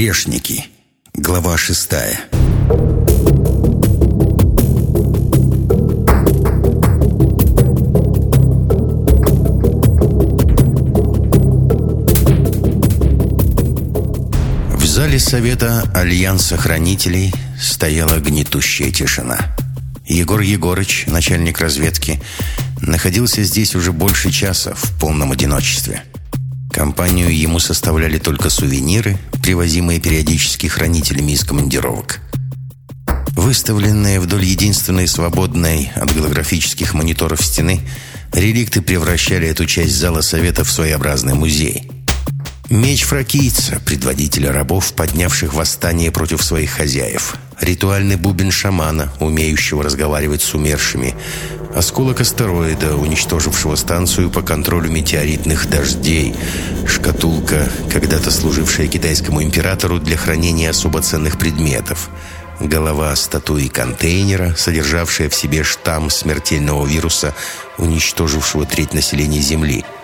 Грешники. Глава шестая. В зале Совета Альянса Хранителей стояла гнетущая тишина. Егор Егорыч, начальник разведки, находился здесь уже больше часа в полном одиночестве. Компанию ему составляли только сувениры, привозимые периодически хранителями из командировок. Выставленные вдоль единственной свободной от голографических мониторов стены, реликты превращали эту часть зала совета в своеобразный музей. Меч фракийца, предводителя рабов, поднявших восстание против своих хозяев. Ритуальный бубен шамана, умеющего разговаривать с умершими. Осколок астероида, уничтожившего станцию по контролю метеоритных дождей. Шкатулка, когда-то служившая китайскому императору для хранения особо ценных предметов. Голова статуи контейнера, содержавшая в себе штамм смертельного вируса, уничтожившего треть населения Земли –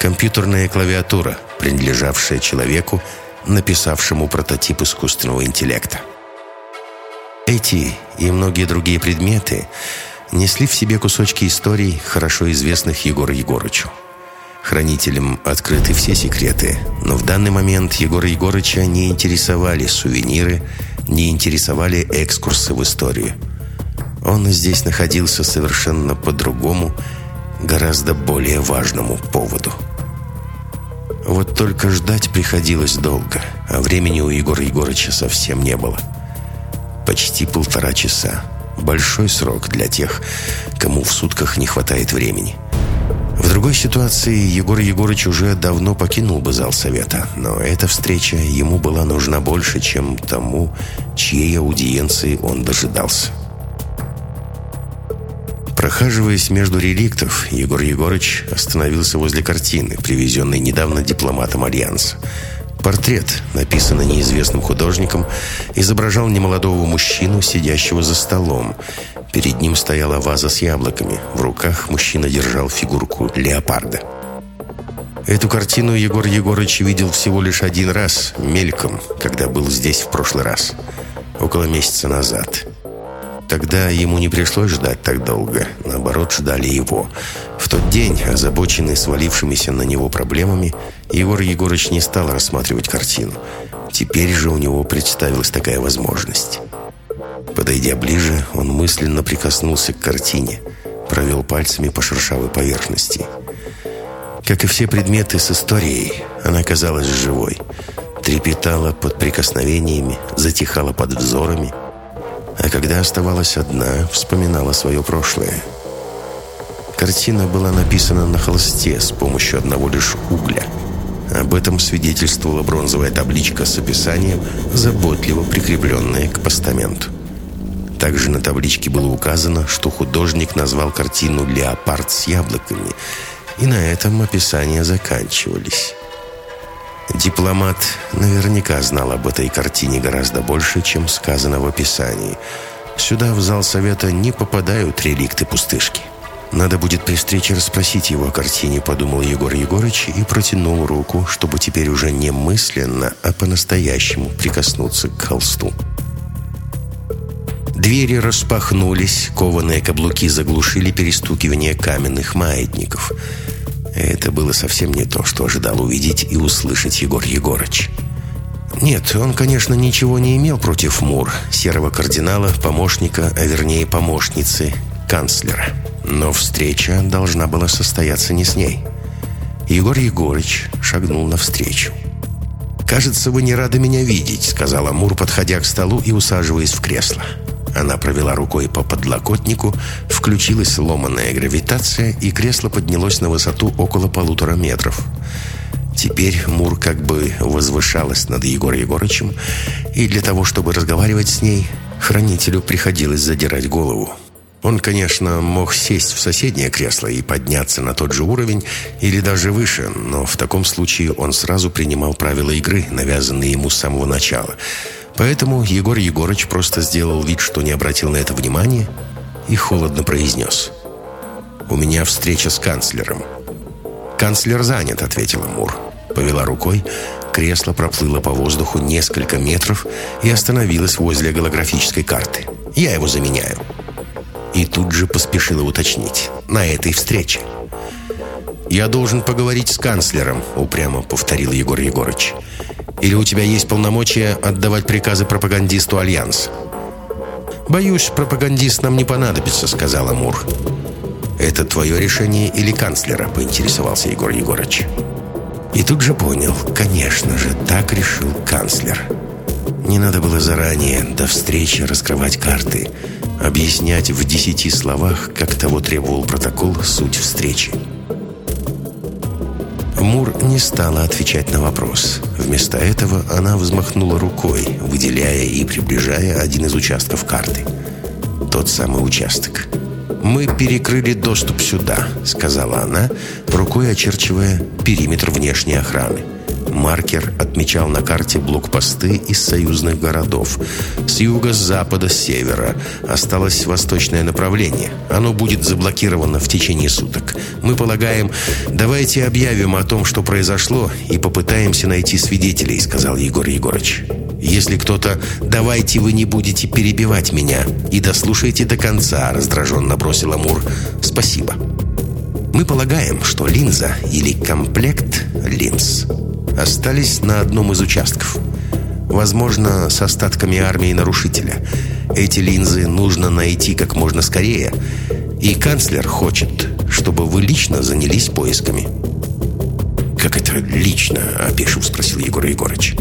Компьютерная клавиатура, принадлежавшая человеку, написавшему прототип искусственного интеллекта. Эти и многие другие предметы несли в себе кусочки историй, хорошо известных Егору Егорычу. Хранителям открыты все секреты, но в данный момент Егора Егорыча не интересовали сувениры, не интересовали экскурсы в историю. Он здесь находился совершенно по другому, гораздо более важному поводу – вот только ждать приходилось долго, а времени у Егора Егорыча совсем не было. Почти полтора часа. Большой срок для тех, кому в сутках не хватает времени. В другой ситуации Егор Егорыч уже давно покинул бы зал совета, но эта встреча ему была нужна больше, чем тому, чьей аудиенции он дожидался. Прохаживаясь между реликтов, Егор Егорыч остановился возле картины, привезенной недавно дипломатом Альянса. Портрет, написанный неизвестным художником, изображал немолодого мужчину, сидящего за столом. Перед ним стояла ваза с яблоками. В руках мужчина держал фигурку леопарда. Эту картину Егор Егорыч видел всего лишь один раз, мельком, когда был здесь в прошлый раз. Около месяца назад. Тогда ему не пришлось ждать так долго. Наоборот, ждали его. В тот день, озабоченный свалившимися на него проблемами, Егор Егорыч не стал рассматривать картину. Теперь же у него представилась такая возможность. Подойдя ближе, он мысленно прикоснулся к картине, провел пальцами по шершавой поверхности. Как и все предметы с историей, она казалась живой. Трепетала под прикосновениями, затихала под взорами – а когда оставалась одна, вспоминала свое прошлое. Картина была написана на холсте с помощью одного лишь угля. Об этом свидетельствовала бронзовая табличка с описанием, заботливо прикрепленная к постаменту. Также на табличке было указано, что художник назвал картину «Леопард с яблоками», и на этом описания заканчивались. Дипломат наверняка знал об этой картине гораздо больше, чем сказано в описании. Сюда, в зал совета, не попадают реликты пустышки. «Надо будет при встрече расспросить его о картине», — подумал Егор Егорыч и протянул руку, чтобы теперь уже не мысленно, а по-настоящему прикоснуться к холсту. Двери распахнулись, кованые каблуки заглушили перестукивание каменных маятников — это было совсем не то, что ожидал увидеть и услышать Егор Егорыч. Нет, он, конечно, ничего не имел против Мур, серого кардинала, помощника, а вернее помощницы, канцлера. Но встреча должна была состояться не с ней. Егор Егорыч шагнул навстречу. «Кажется, вы не рады меня видеть», — сказала Мур, подходя к столу и усаживаясь в кресло. Она провела рукой по подлокотнику, включилась ломаная гравитация, и кресло поднялось на высоту около полутора метров. Теперь Мур как бы возвышалась над Егором Егорычем, и для того, чтобы разговаривать с ней, хранителю приходилось задирать голову. Он, конечно, мог сесть в соседнее кресло и подняться на тот же уровень или даже выше, но в таком случае он сразу принимал правила игры, навязанные ему с самого начала – Поэтому Егор Егорыч просто сделал вид, что не обратил на это внимания и холодно произнес. «У меня встреча с канцлером». «Канцлер занят», — ответила Мур. Повела рукой, Кресло проплыло по воздуху несколько метров и остановилось возле голографической карты. «Я его заменяю». И тут же поспешила уточнить. «На этой встрече». «Я должен поговорить с канцлером», — упрямо повторил Егор Егорыч. «Или у тебя есть полномочия отдавать приказы пропагандисту Альянса?» «Боюсь, пропагандист нам не понадобится», — сказал Амур. «Это твое решение или канцлера?» — поинтересовался Егор Егорыч. И тут же понял, конечно же, так решил канцлер. Не надо было заранее, до встречи, раскрывать карты, объяснять в десяти словах, как того требовал протокол, суть встречи. Мур не стала отвечать на вопрос. Вместо этого она взмахнула рукой, выделяя и приближая один из участков карты. Тот самый участок. «Мы перекрыли доступ сюда», — сказала она, рукой очерчивая периметр внешней охраны. Маркер отмечал на карте блокпосты из союзных городов. С юга, с запада, с севера. Осталось восточное направление. Оно будет заблокировано в течение суток. Мы полагаем, давайте объявим о том, что произошло, и попытаемся найти свидетелей, сказал Егор Егорович. Если кто-то «давайте вы не будете перебивать меня» и дослушайте до конца, раздраженно бросил Амур. Спасибо. Мы полагаем, что линза или комплект линз остались на одном из участков. Возможно, с остатками армии нарушителя. Эти линзы нужно найти как можно скорее. И канцлер хочет, чтобы вы лично занялись поисками. «Как это лично?» – опешив спросил Егор Егорыч.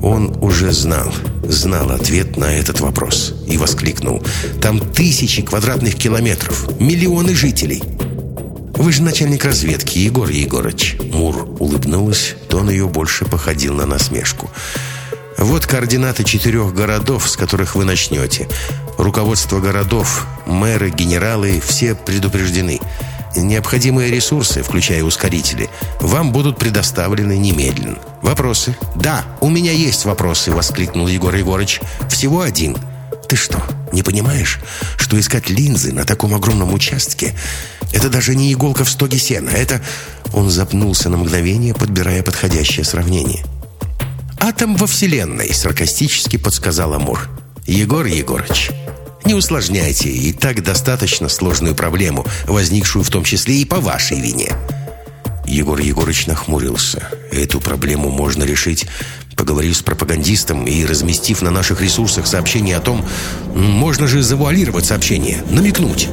Он уже знал, знал ответ на этот вопрос и воскликнул. «Там тысячи квадратных километров, миллионы жителей!» «Вы же начальник разведки, Егор Егорыч». Мур улыбнулась, тон ее больше походил на насмешку. «Вот координаты четырех городов, с которых вы начнете. Руководство городов, мэры, генералы, все предупреждены. Необходимые ресурсы, включая ускорители, вам будут предоставлены немедленно. Вопросы?» «Да, у меня есть вопросы», — воскликнул Егор Егорыч. «Всего один». «Ты что, не понимаешь, что искать линзы на таком огромном участке это даже не иголка в стоге сена. Это...» Он запнулся на мгновение, подбирая подходящее сравнение. «Атом во Вселенной», — саркастически подсказал Амур. «Егор Егорыч, не усложняйте и так достаточно сложную проблему, возникшую в том числе и по вашей вине». Егор Егорыч нахмурился. «Эту проблему можно решить, поговорив с пропагандистом и разместив на наших ресурсах сообщение о том, можно же завуалировать сообщение, намекнуть».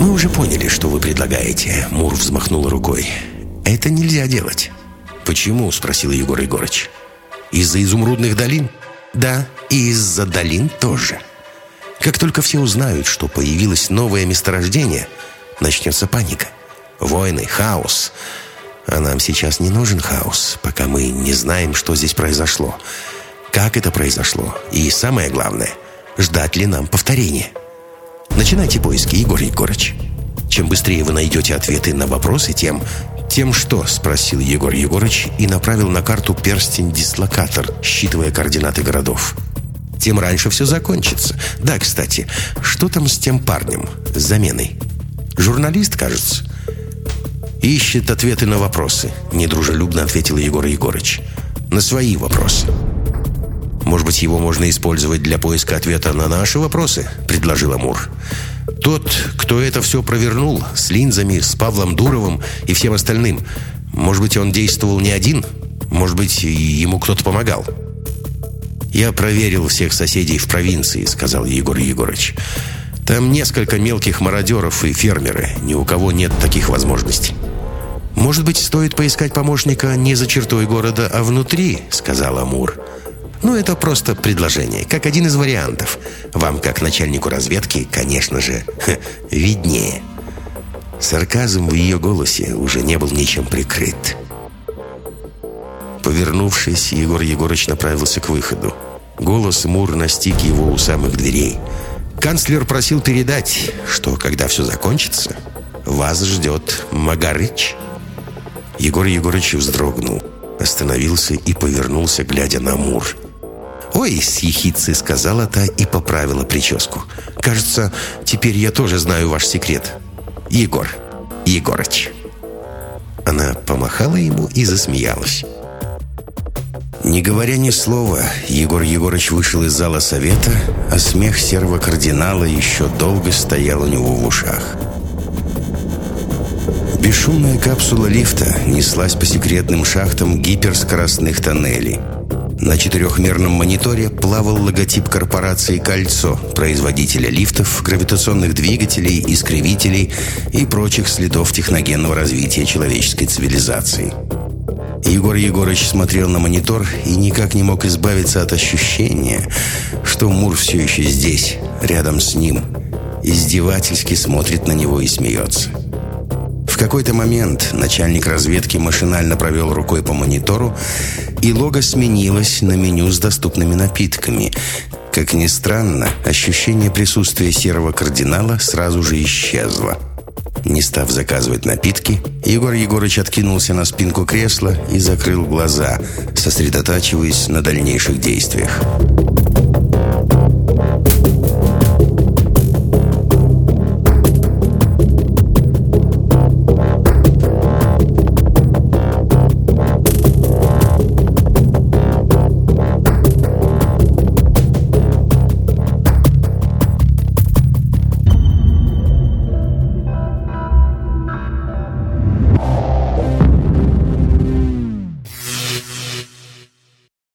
«Мы уже поняли, что вы предлагаете», — Мур взмахнул рукой. «Это нельзя делать». «Почему?» — спросил Егор Егорыч. «Из-за изумрудных долин?» «Да, и из-за долин тоже. Как только все узнают, что появилось новое месторождение, начнется паника. Войны, хаос. А нам сейчас не нужен хаос, пока мы не знаем, что здесь произошло. Как это произошло? И самое главное, ждать ли нам повторения?» Начинайте поиски, Егор Егорыч. Чем быстрее вы найдете ответы на вопросы, тем... «Тем что?» – спросил Егор Егорыч и направил на карту перстень-дислокатор, считывая координаты городов. «Тем раньше все закончится. Да, кстати, что там с тем парнем? С заменой?» «Журналист, кажется?» «Ищет ответы на вопросы», – недружелюбно ответил Егор Егорыч. «На свои вопросы». «Может быть, его можно использовать для поиска ответа на наши вопросы?» – предложил Амур. «Тот, кто это все провернул, с линзами, с Павлом Дуровым и всем остальным, может быть, он действовал не один? Может быть, ему кто-то помогал?» «Я проверил всех соседей в провинции», — сказал Егор Егорыч. «Там несколько мелких мародеров и фермеры. Ни у кого нет таких возможностей». «Может быть, стоит поискать помощника не за чертой города, а внутри?» — сказал Амур. Ну, это просто предложение, как один из вариантов. Вам, как начальнику разведки, конечно же, виднее. Сарказм в ее голосе уже не был ничем прикрыт. Повернувшись, Егор Егорыч направился к выходу. Голос Мур настиг его у самых дверей. Канцлер просил передать, что, когда все закончится, вас ждет Магарыч. Егор Егорыч вздрогнул, остановился и повернулся, глядя на Мур. «Ой!» — с ехидцей сказала та и поправила прическу. «Кажется, теперь я тоже знаю ваш секрет. Егор. Егорыч». Она помахала ему и засмеялась. Не говоря ни слова, Егор Егорыч вышел из зала совета, а смех серого кардинала еще долго стоял у него в ушах. Бесшумная капсула лифта неслась по секретным шахтам гиперскоростных тоннелей. На четырехмерном мониторе плавал логотип корпорации «Кольцо», производителя лифтов, гравитационных двигателей, искривителей и прочих следов техногенного развития человеческой цивилизации. Егор Егорыч смотрел на монитор и никак не мог избавиться от ощущения, что Мур все еще здесь, рядом с ним, издевательски смотрит на него и смеется. В какой-то момент начальник разведки машинально провел рукой по монитору, и лого сменилось на меню с доступными напитками. Как ни странно, ощущение присутствия серого кардинала сразу же исчезло. Не став заказывать напитки, Егор Егорыч откинулся на спинку кресла и закрыл глаза, сосредотачиваясь на дальнейших действиях.